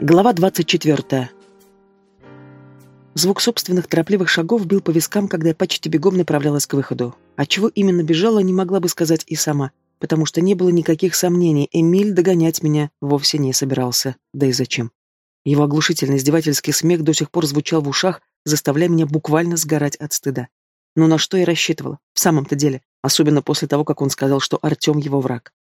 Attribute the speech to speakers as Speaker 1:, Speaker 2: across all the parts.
Speaker 1: Глава 24. Звук собственных торопливых шагов бил по вискам, когда я почти бегом направлялась к выходу. От чего именно бежала, не могла бы сказать и сама, потому что не было никаких сомнений, Эмиль догонять меня вовсе не собирался. Да и зачем? Его оглушительный издевательский смех до сих пор звучал в ушах, заставляя меня буквально сгорать от стыда. Но на что я рассчитывала? В самом-то деле, особенно после того, как он сказал, что Артем его враг.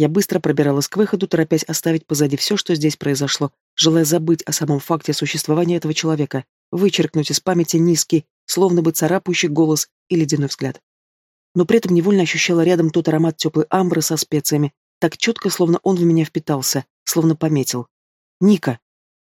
Speaker 1: Я быстро пробиралась к выходу, торопясь оставить позади все, что здесь произошло, желая забыть о самом факте существования этого человека, вычеркнуть из памяти низкий, словно бы царапающий голос и ледяной взгляд. Но при этом невольно ощущала рядом тот аромат теплой амбры со специями, так четко, словно он в меня впитался, словно пометил. «Ника!»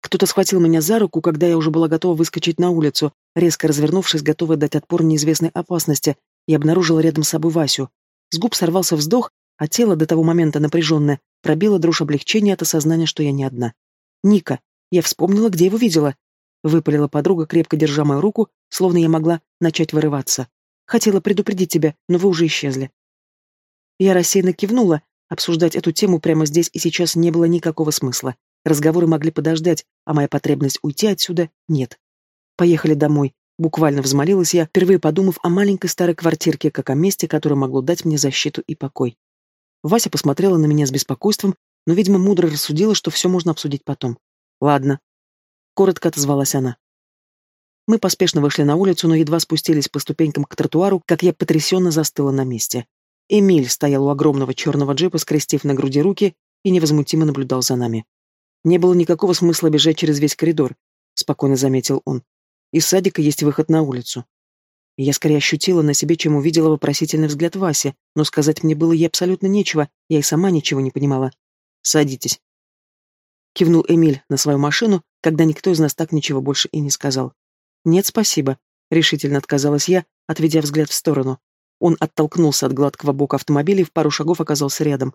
Speaker 1: Кто-то схватил меня за руку, когда я уже была готова выскочить на улицу, резко развернувшись, готовая дать отпор неизвестной опасности, и обнаружила рядом с собой Васю. С губ сорвался вздох, а тело, до того момента напряженное, пробило дрожь облегчения от осознания, что я не одна. «Ника! Я вспомнила, где его видела!» Выпалила подруга, крепко держа мою руку, словно я могла начать вырываться. «Хотела предупредить тебя, но вы уже исчезли». Я рассеянно кивнула. Обсуждать эту тему прямо здесь и сейчас не было никакого смысла. Разговоры могли подождать, а моя потребность уйти отсюда — нет. «Поехали домой», — буквально взмолилась я, впервые подумав о маленькой старой квартирке, как о месте, которое могло дать мне защиту и покой. Вася посмотрела на меня с беспокойством, но, видимо, мудро рассудила, что все можно обсудить потом. «Ладно», — коротко отозвалась она. Мы поспешно вышли на улицу, но едва спустились по ступенькам к тротуару, как я потрясенно застыла на месте. Эмиль стоял у огромного черного джипа, скрестив на груди руки, и невозмутимо наблюдал за нами. «Не было никакого смысла бежать через весь коридор», — спокойно заметил он. «Из садика есть выход на улицу. Я скорее ощутила на себе, чем увидела вопросительный взгляд Васи, но сказать мне было ей абсолютно нечего, я и сама ничего не понимала. «Садитесь». Кивнул Эмиль на свою машину, когда никто из нас так ничего больше и не сказал. «Нет, спасибо», — решительно отказалась я, отведя взгляд в сторону. Он оттолкнулся от гладкого бока автомобиля и в пару шагов оказался рядом.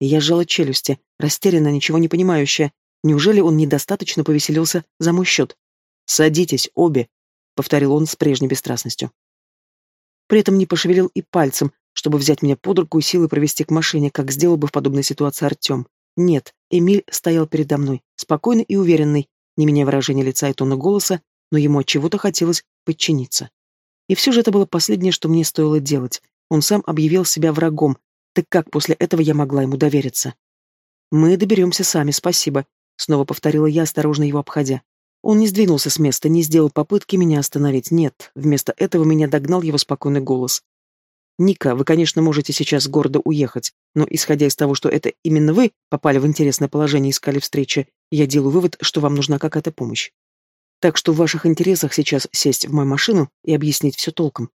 Speaker 1: Я сжала челюсти, растерянно, ничего не понимающая. Неужели он недостаточно повеселился за мой счет? «Садитесь, обе», — повторил он с прежней бесстрастностью. При этом не пошевелил и пальцем, чтобы взять меня под руку и силой провести к машине, как сделал бы в подобной ситуации Артем. Нет, Эмиль стоял передо мной, спокойный и уверенный, не меняя выражения лица и тона голоса, но ему от чего-то хотелось подчиниться. И все же это было последнее, что мне стоило делать. Он сам объявил себя врагом, так как после этого я могла ему довериться? «Мы доберемся сами, спасибо», — снова повторила я, осторожно его обходя. Он не сдвинулся с места, не сделал попытки меня остановить. Нет, вместо этого меня догнал его спокойный голос. «Ника, вы, конечно, можете сейчас с города уехать, но, исходя из того, что это именно вы попали в интересное положение и искали встречи, я делаю вывод, что вам нужна какая-то помощь. Так что в ваших интересах сейчас сесть в мою машину и объяснить все толком».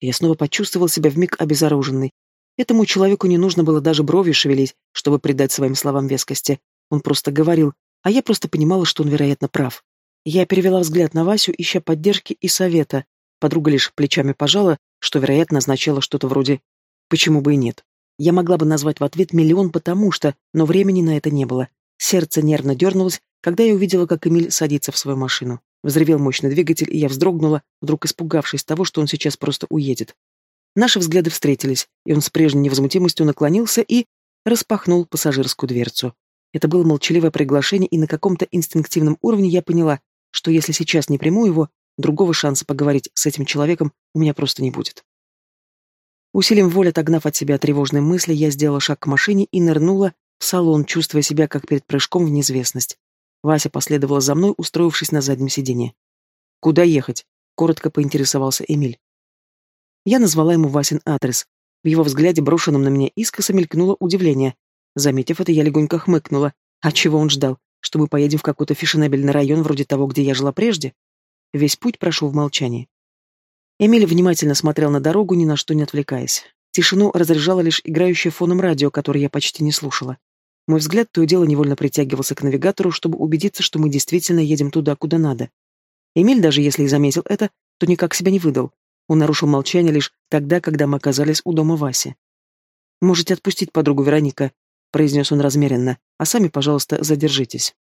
Speaker 1: Я снова почувствовал себя вмиг обезоруженный. Этому человеку не нужно было даже бровью шевелить, чтобы придать своим словам вескости. Он просто говорил, а я просто понимала, что он, вероятно, прав. Я перевела взгляд на Васю, ища поддержки и совета. Подруга лишь плечами пожала, что, вероятно, означало что-то вроде «почему бы и нет». Я могла бы назвать в ответ миллион «потому что», но времени на это не было. Сердце нервно дернулось, когда я увидела, как Эмиль садится в свою машину. Взревел мощный двигатель, и я вздрогнула, вдруг испугавшись того, что он сейчас просто уедет. Наши взгляды встретились, и он с прежней невозмутимостью наклонился и распахнул пассажирскую дверцу. Это было молчаливое приглашение, и на каком-то инстинктивном уровне я поняла, что если сейчас не приму его, другого шанса поговорить с этим человеком у меня просто не будет. Усилием воли отогнав от себя тревожные мысли, я сделала шаг к машине и нырнула в салон, чувствуя себя как перед прыжком в неизвестность. Вася последовала за мной, устроившись на заднем сиденье. «Куда ехать?» — коротко поинтересовался Эмиль. Я назвала ему Васин адрес. В его взгляде, брошенном на меня искоса, мелькнуло удивление. Заметив это, я легонько хмыкнула. А чего он ждал? Что мы поедем в какой-то фешенебельный район вроде того, где я жила прежде? Весь путь прошел в молчании. Эмиль внимательно смотрел на дорогу, ни на что не отвлекаясь. Тишину разряжало лишь играющее фоном радио, которое я почти не слушала. Мой взгляд то и дело невольно притягивался к навигатору, чтобы убедиться, что мы действительно едем туда, куда надо. Эмиль, даже если и заметил это, то никак себя не выдал. Он нарушил молчание лишь тогда, когда мы оказались у дома Васи. «Можете отпустить подругу Вероника», — произнес он размеренно, «а сами, пожалуйста, задержитесь».